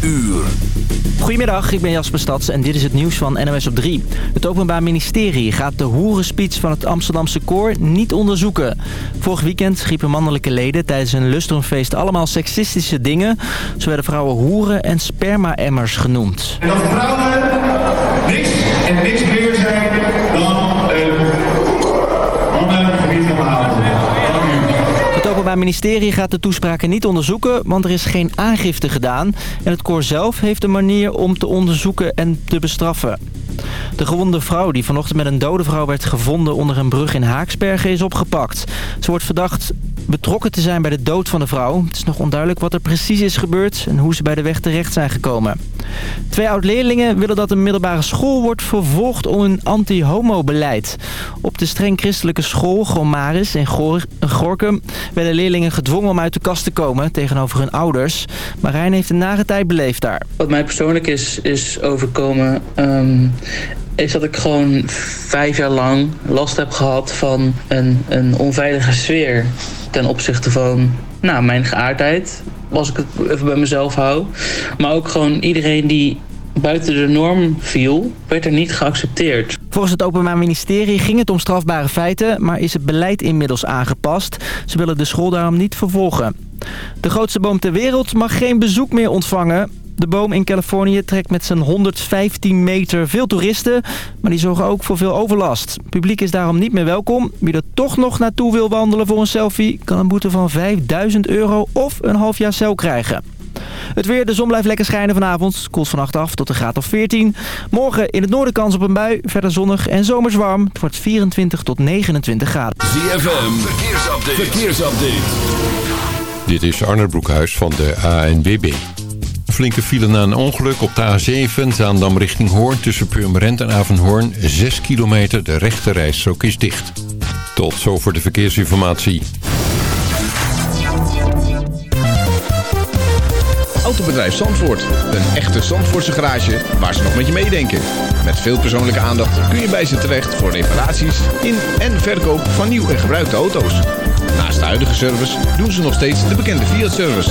uur. Goedemiddag, ik ben Jasper Stads en dit is het nieuws van NOS op 3. Het Openbaar Ministerie gaat de hoerenspeech van het Amsterdamse koor niet onderzoeken. Vorig weekend griepen mannelijke leden tijdens een lustrumfeest allemaal seksistische dingen. Zo werden vrouwen hoeren en sperma-emmers genoemd. En dat vrouwen niks en niks meer zijn dan uh, mannen gebied van Het Openbaar Ministerie gaat de toespraken niet onderzoeken, want er is geen aangifte gedaan. En het koor zelf heeft een manier om te onderzoeken en te bestraffen. De gewonde vrouw die vanochtend met een dode vrouw werd gevonden onder een brug in Haaksbergen is opgepakt. Ze wordt verdacht betrokken te zijn bij de dood van de vrouw. Het is nog onduidelijk wat er precies is gebeurd en hoe ze bij de weg terecht zijn gekomen. Twee oud-leerlingen willen dat een middelbare school wordt vervolgd om een anti-homo-beleid. Op de streng christelijke school Gomaris in Gorkum werden leerlingen gedwongen om uit de kast te komen tegenover hun ouders. Marijn heeft een nare tijd beleefd daar. Wat mij persoonlijk is, is overkomen... Ehm, is dat ik gewoon vijf jaar lang last heb gehad van een, een onveilige sfeer ten opzichte van nou, mijn geaardheid. Als ik het even bij mezelf hou. Maar ook gewoon iedereen die buiten de norm viel, werd er niet geaccepteerd. Volgens het Openbaar Ministerie ging het om strafbare feiten, maar is het beleid inmiddels aangepast. Ze willen de school daarom niet vervolgen. De grootste boom ter wereld mag geen bezoek meer ontvangen. De boom in Californië trekt met zijn 115 meter veel toeristen, maar die zorgen ook voor veel overlast. Het publiek is daarom niet meer welkom. Wie er toch nog naartoe wil wandelen voor een selfie, kan een boete van 5000 euro of een half jaar cel krijgen. Het weer, de zon blijft lekker schijnen vanavond. Koelt vannacht af tot een graad of 14. Morgen in het noorden kans op een bui. Verder zonnig en zomers warm. Het wordt 24 tot 29 graden. ZFM, verkeersupdate. verkeersupdate. Dit is Arne Broekhuis van de ANWB. Flinke file na een ongeluk op de A7, Zaandam richting Hoorn... tussen Purmerend en Avenhoorn, 6 kilometer. De rechte rijstrook is dicht. Tot zover de verkeersinformatie. Autobedrijf Zandvoort. Een echte Zandvoortse garage waar ze nog met je meedenken. Met veel persoonlijke aandacht kun je bij ze terecht... voor reparaties in en verkoop van nieuw en gebruikte auto's. Naast de huidige service doen ze nog steeds de bekende Fiat-service...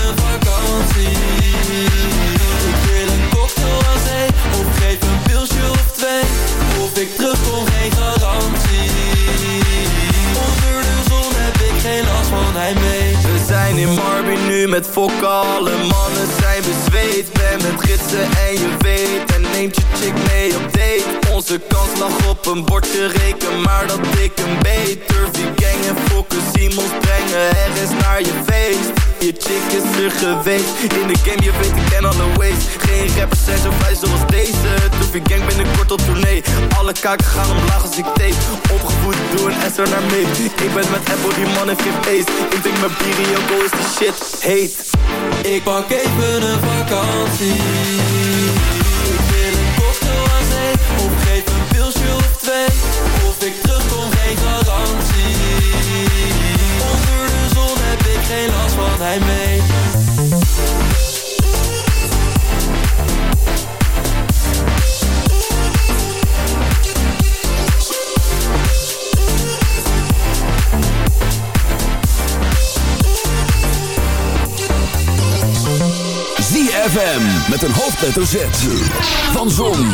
in Marby nu met fokken. Alle mannen zijn bezweet. Ben met gidsen en je weet. En neemt je chick mee op date Onze kans lag op een bordje reken Maar dat ik een beter gang en fokken Simons brengen Er is naar je feest. Je chick is er geweest In de game, je weet ik ken alle ways. Geen rappers zijn zo vrij zoals deze Doe gang binnenkort op tournee. Alle kaken gaan omlaag als ik tape Opgevoed, doe een S er naar mee Ik ben met Apple, die man heeft geen face Ik drink mijn bier in is de shit. Heet. Ik pak even een vakantie pilsje of ik terugkom, geen garantie Onder de zon heb ik geen last van hij mee ZFM met een hoofdletter Z. Van Zon,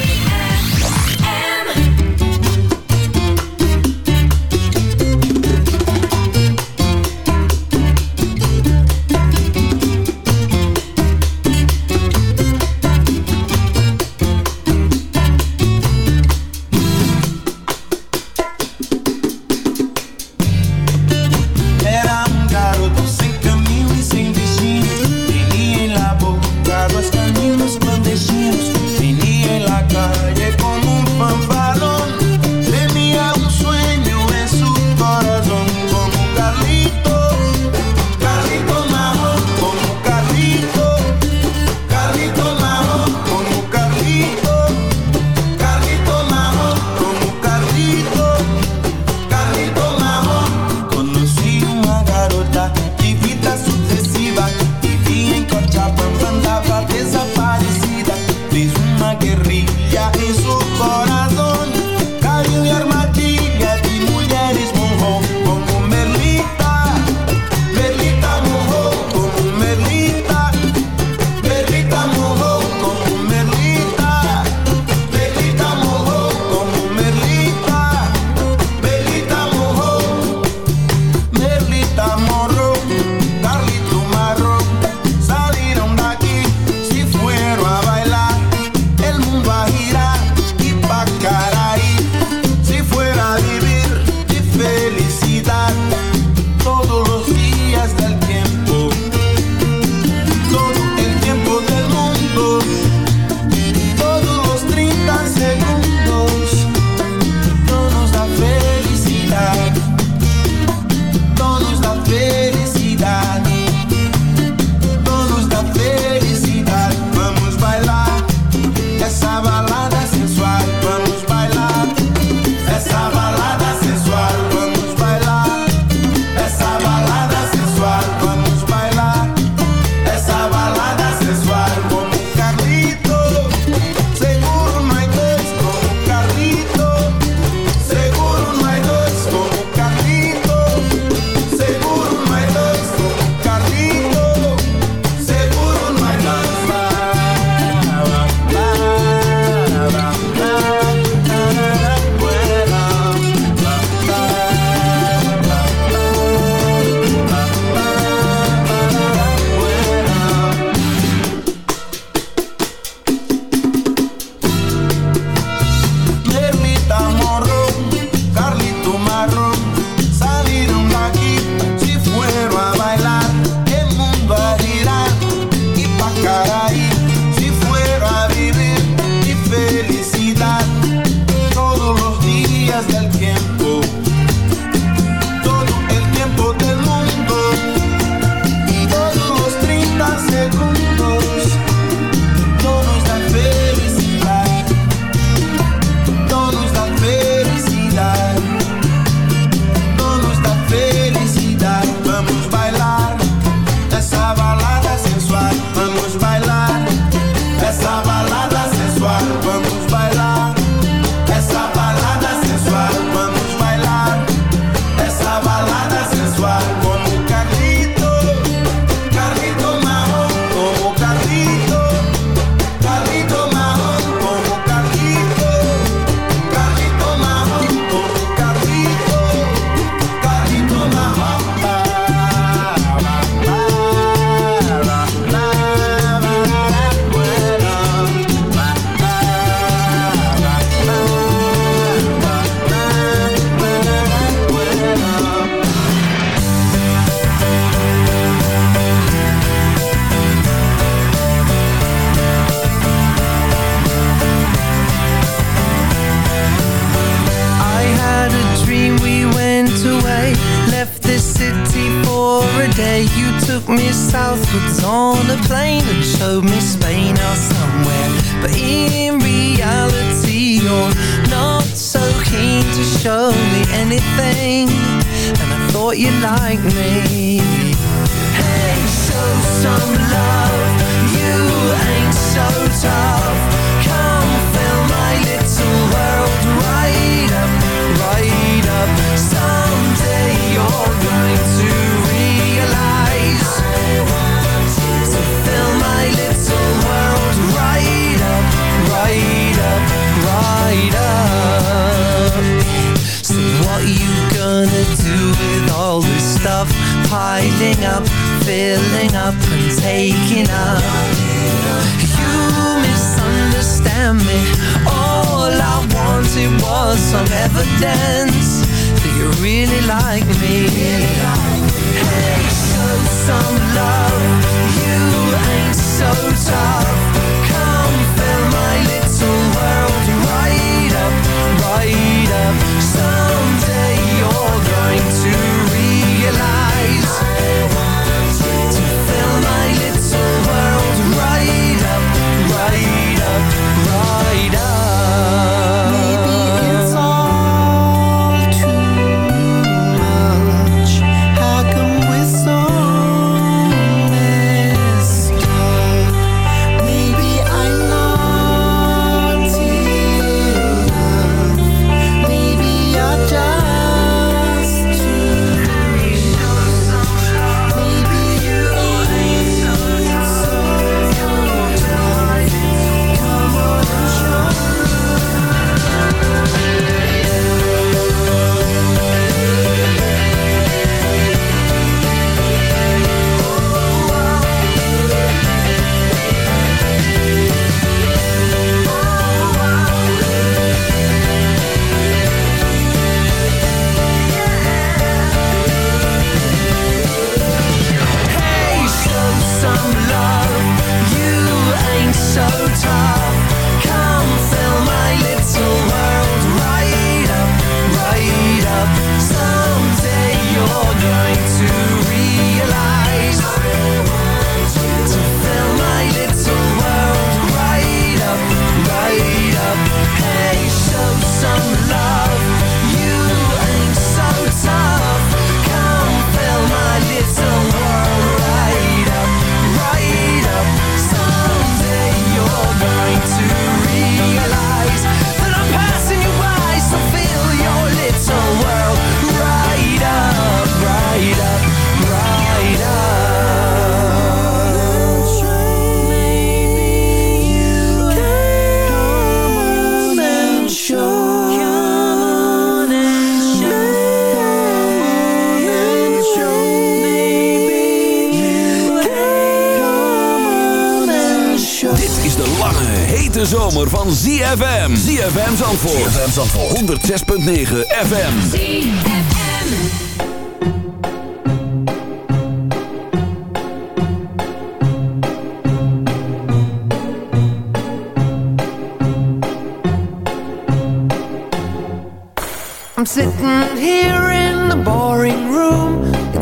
Zomer van ZFM. ZFM Zandvoort. ZFM Zandvoort. 106.9 FM. I'm sitting here in the boring room.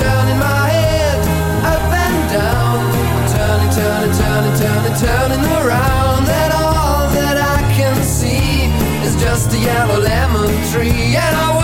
Turning my head up and down. I'm turning, turning, turning, turning, turning around. And all that I can see is just a yellow lemon tree. And I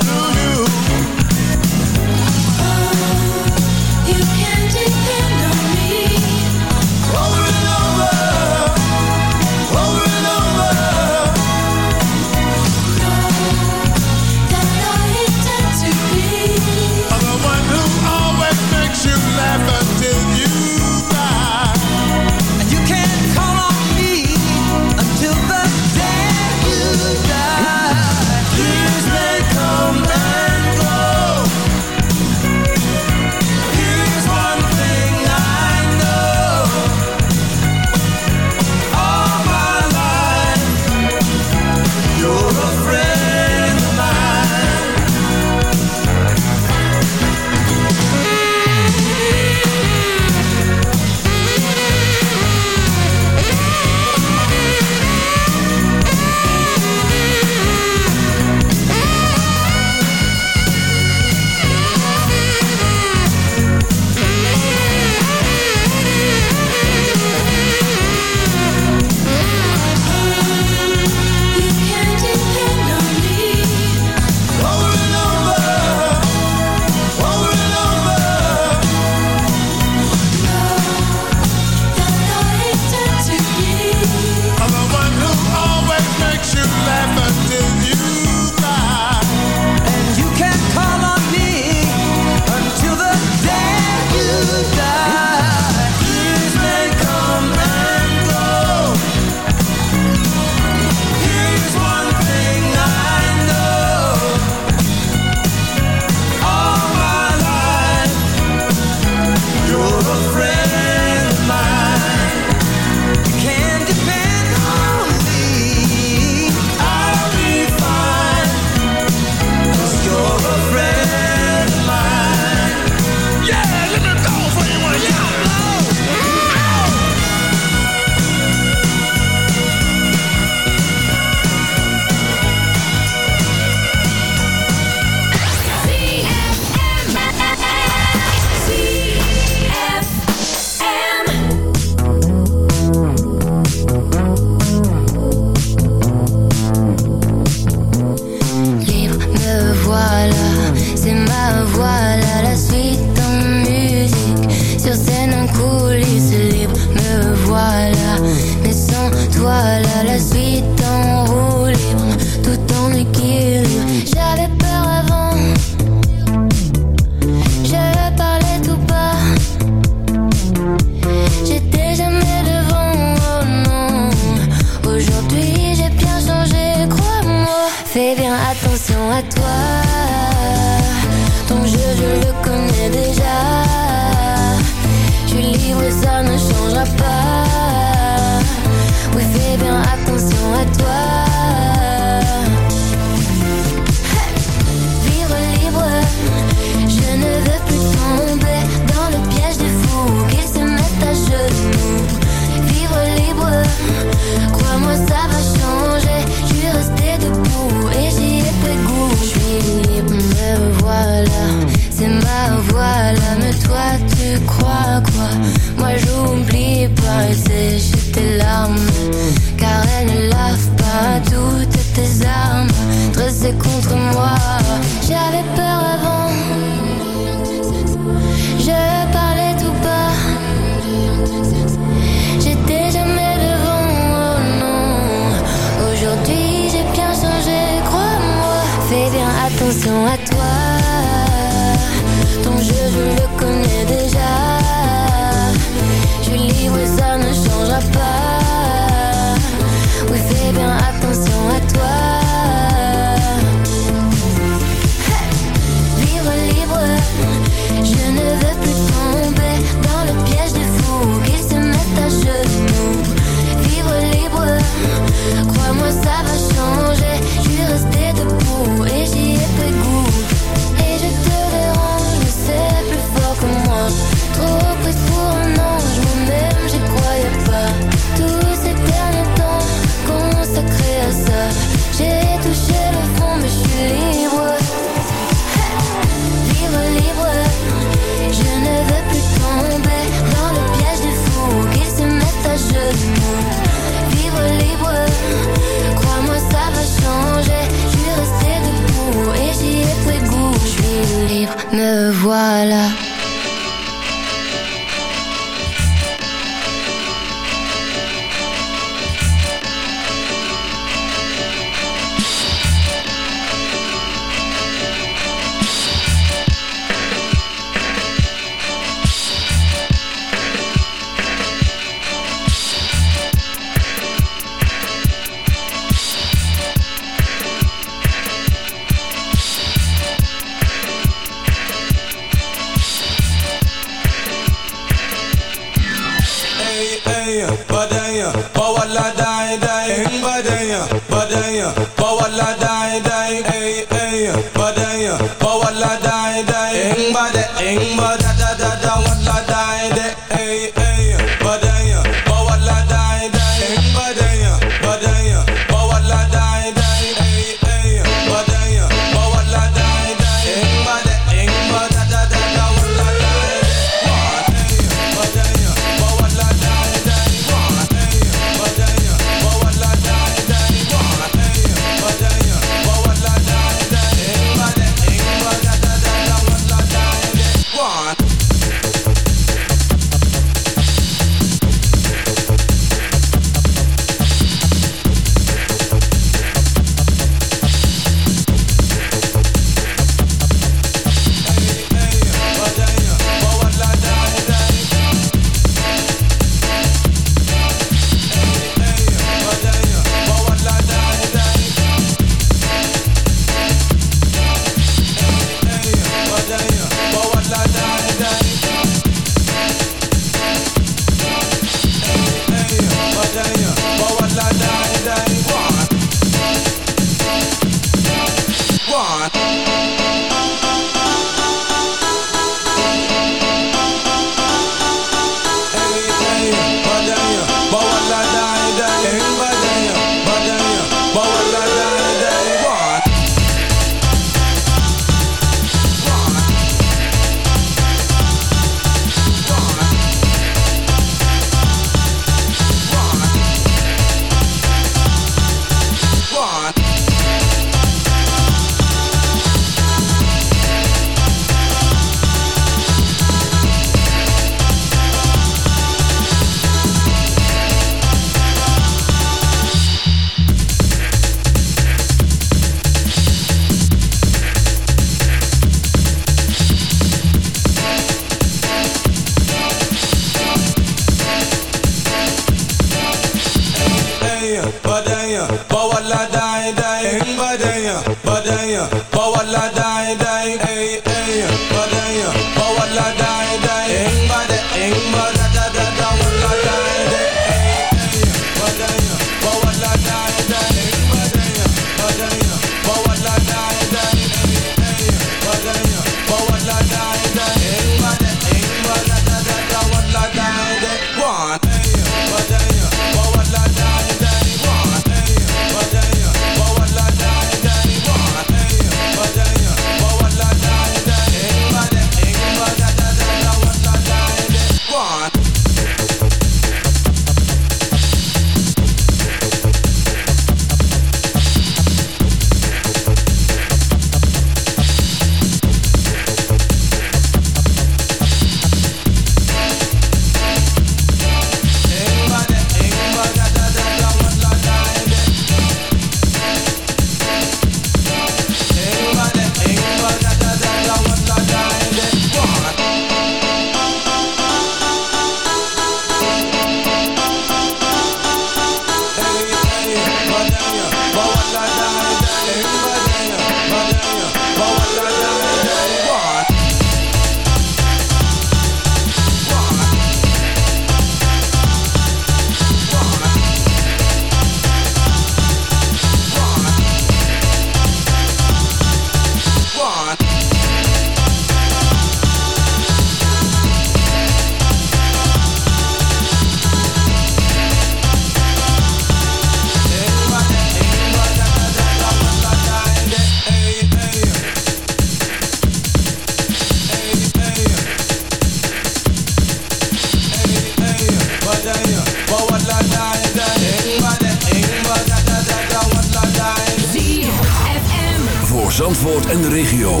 Zandvoort en de regio.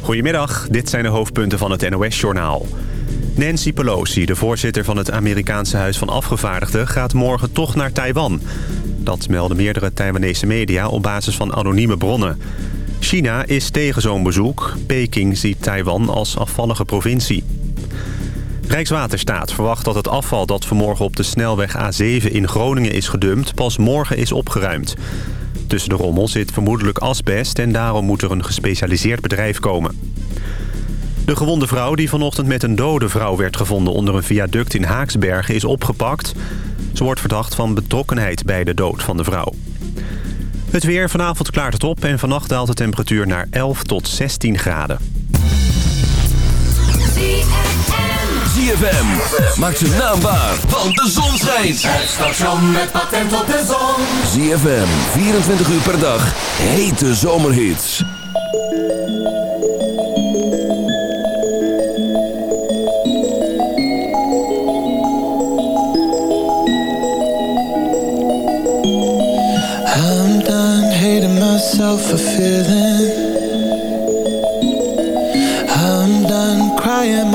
Goedemiddag, dit zijn de hoofdpunten van het NOS-journaal. Nancy Pelosi, de voorzitter van het Amerikaanse Huis van Afgevaardigden... gaat morgen toch naar Taiwan. Dat melden meerdere Taiwanese media op basis van anonieme bronnen. China is tegen zo'n bezoek. Peking ziet Taiwan als afvallige provincie. Rijkswaterstaat verwacht dat het afval dat vanmorgen op de snelweg A7 in Groningen is gedumpt... pas morgen is opgeruimd. Tussen de rommel zit vermoedelijk asbest en daarom moet er een gespecialiseerd bedrijf komen. De gewonde vrouw die vanochtend met een dode vrouw werd gevonden onder een viaduct in Haaksbergen is opgepakt. Ze wordt verdacht van betrokkenheid bij de dood van de vrouw. Het weer, vanavond klaart het op en vannacht daalt de temperatuur naar 11 tot 16 graden. ZFM maakt zijn naam waar, want de zon schijnt. Het station met patent op de zon. ZFM, 24 uur per dag, hete zomerhits. I'm done hating myself for feeling.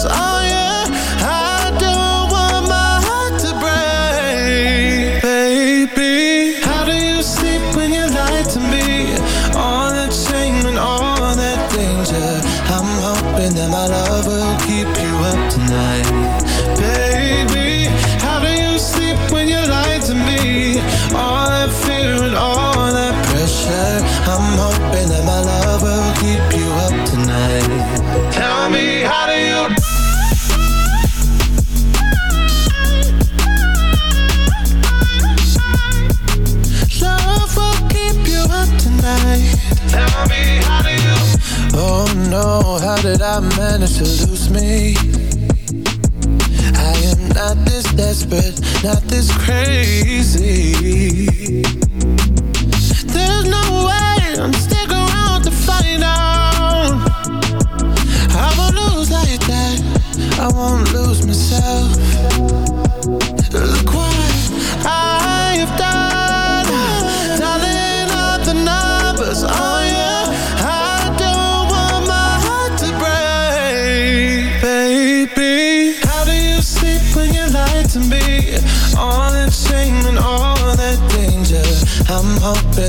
Cause I not this crazy.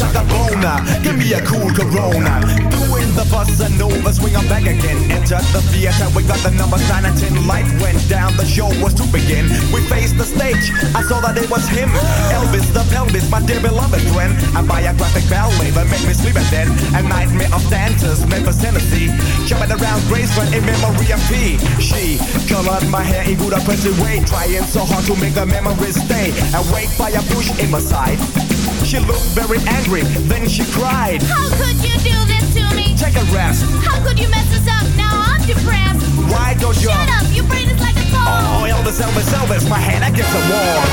shaka bona. Give me a cool corona. Doing the bus and over, swing on back again. Enter the theater, we got the number 9 and 10. Light went down, the show was to begin. We faced the stage, I saw that it was him. Elvis the pelvis, my dear beloved friend. A biographic ballet that made me sleep at then. A nightmare of dancers, Memphis, Tennessee. Jumping around Graceford in memory of P. She colored my hair in good oppressive way. Trying so hard to make the memories stay. Awake by a bush in my side. She looked very angry then she cried. How could you do this to me? Take a rest. How could you mess us up? Now I'm depressed. Why don't you? Shut up, your brain is like a car. Oh, Elvis, Elvis, Elvis, my hand against the wall.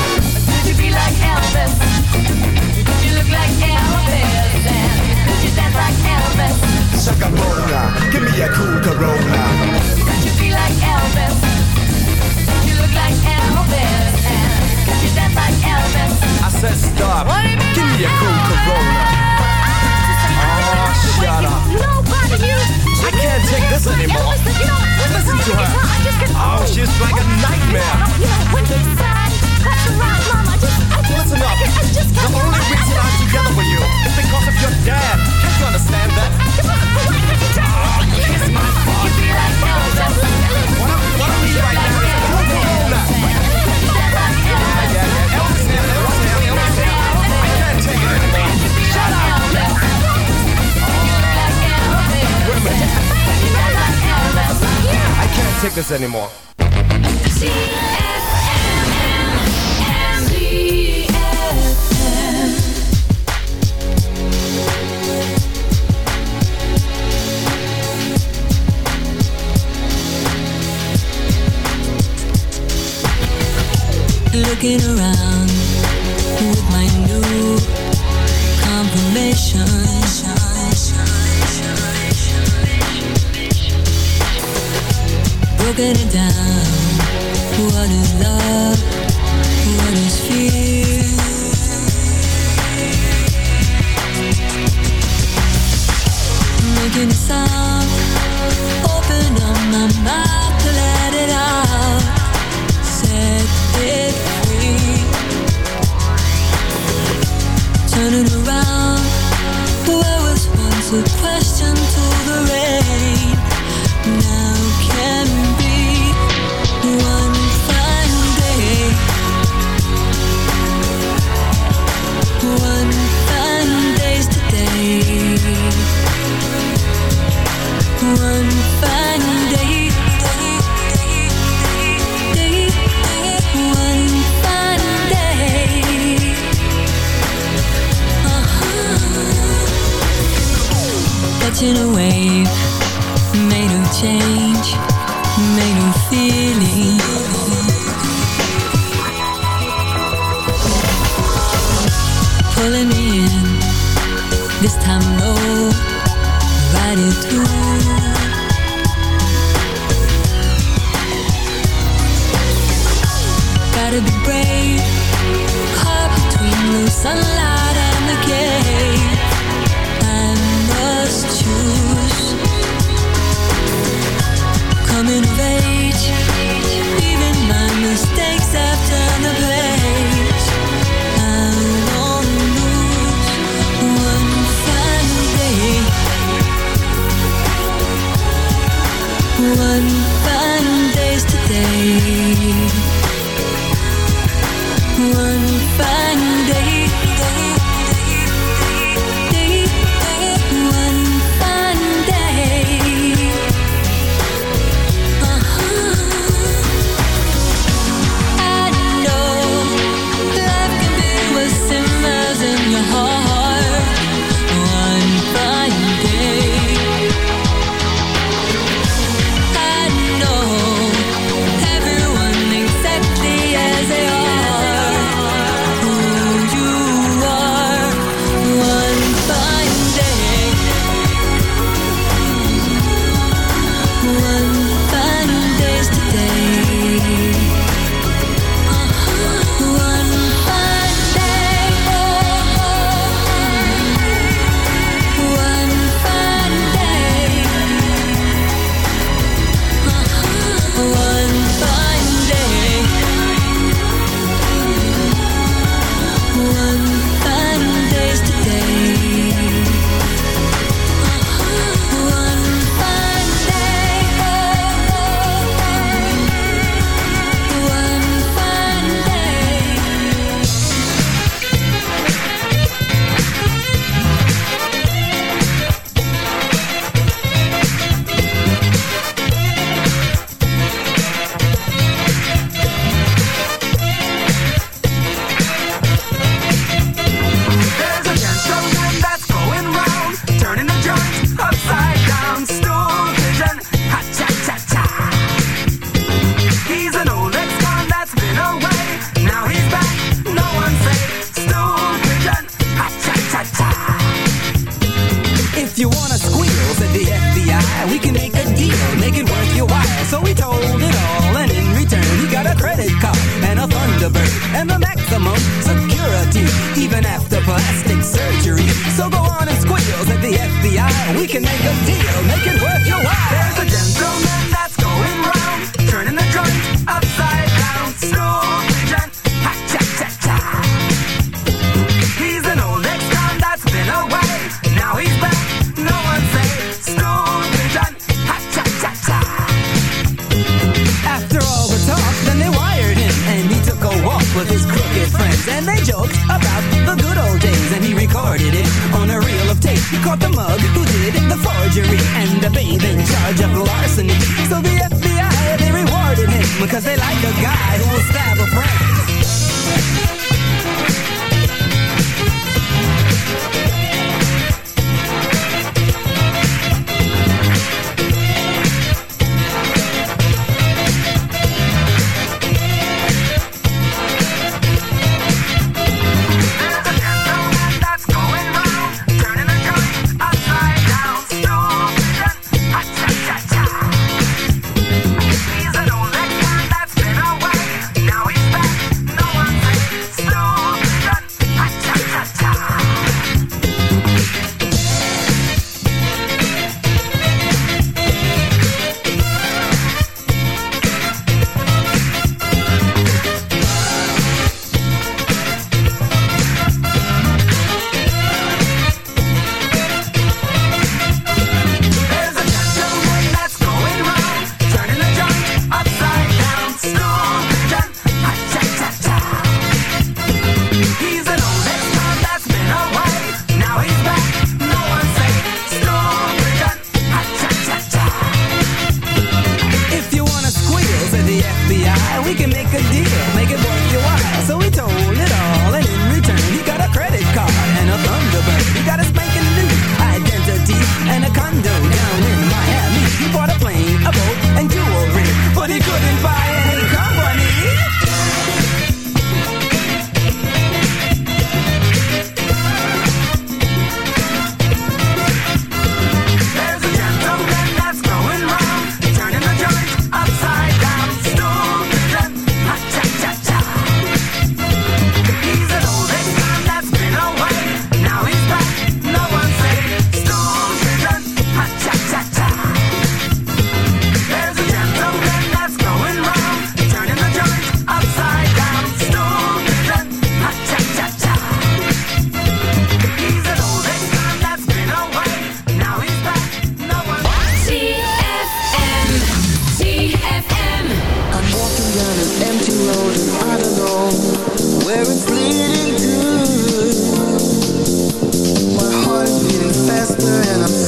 Could you be like Elvis? Could you look like Elvis? And could you dance like Elvis? Corona, give me a cool Corona. Could you be like Elvis? Could you look like Elvis? Said stop. Give me a cool Corona. Oh, shut up. Nobody you. I can't take this anymore. Listen to her. Oh, she's like a nightmare. You know, when he's sad, that's around, Mama. I just, I just, Listen up. I, I just The only reason I'm together with you is because of your dad. Can't you understand that? Oh, kiss my butt. What I, what I need right now is a cool Corona. This anymore. Looking around Broken it down. What is love? melting away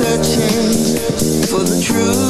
searching for the truth.